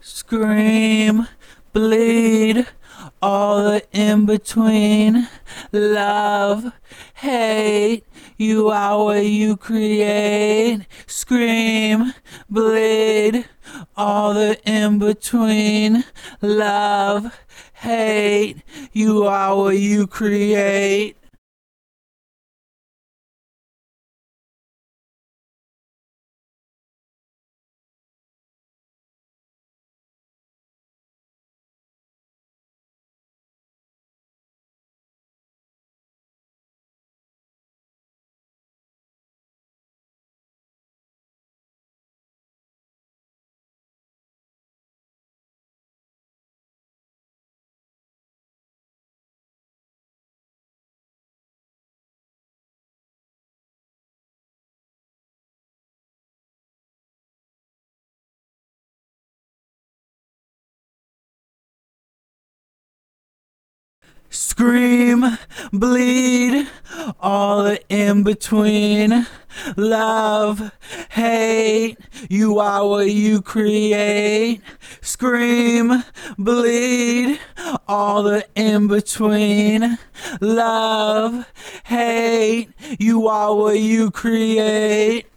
scream, bleed, all the in between. Love, hate, you are what you create. Scream, bleed, all the in between. Love, hate, you are what you create. Scream, bleed, all the in between. Love, hate, you are what you create. Scream, bleed, all the in between. Love, hate, you are what you create.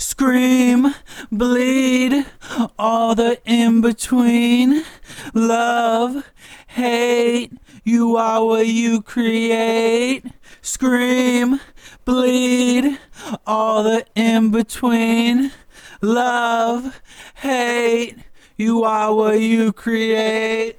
Scream, bleed, all the in between. Love, hate, you are what you create. Scream, bleed, all the in between. Love, hate, you are what you create.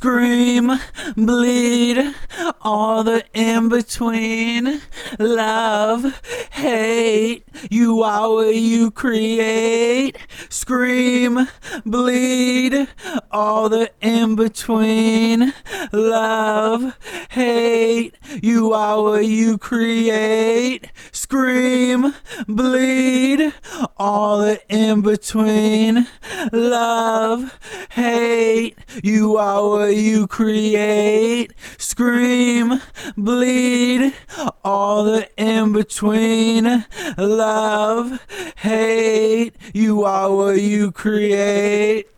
Scream, bleed, all the in between. Love, hate, you are what you create. Scream, bleed, all the in between. Love, hate, you are what you create. Scream, bleed, all the in between. Love, hate, you are what you create. Bleed, all the in between. Love, hate, you are what you create.